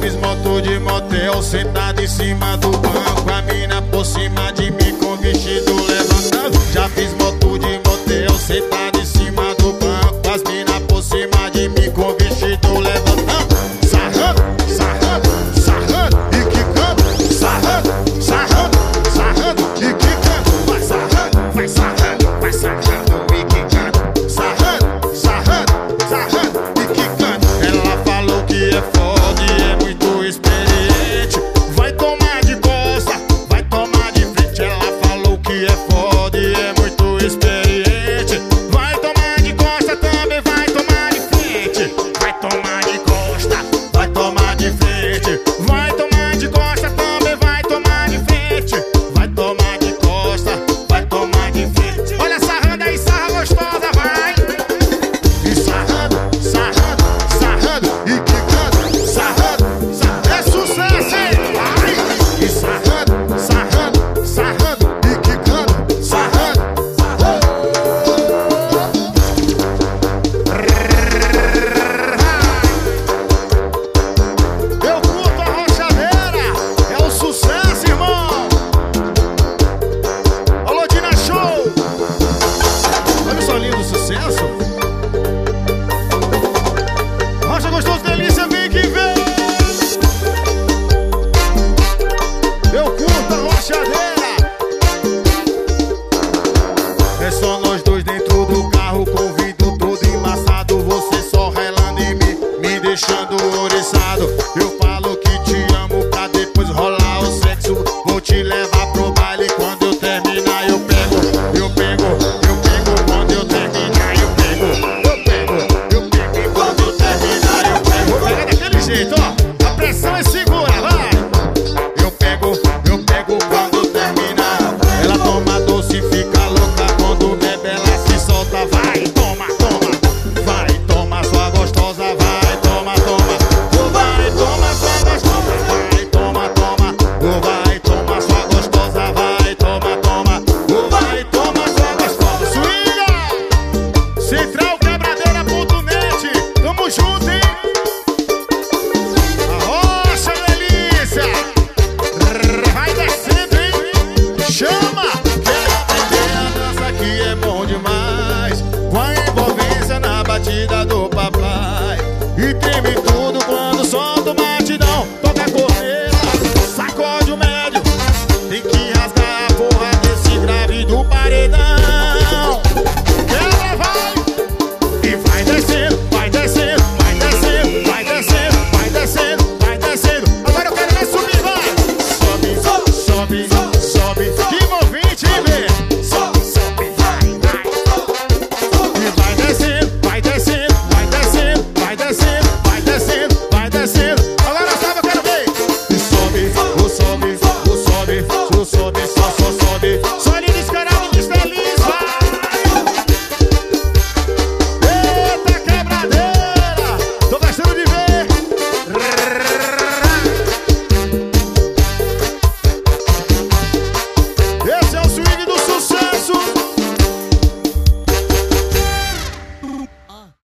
fiz moto de motel sentado em cima do banco. A mina por cima de mim com vestido levantado. Já fiz moto be. So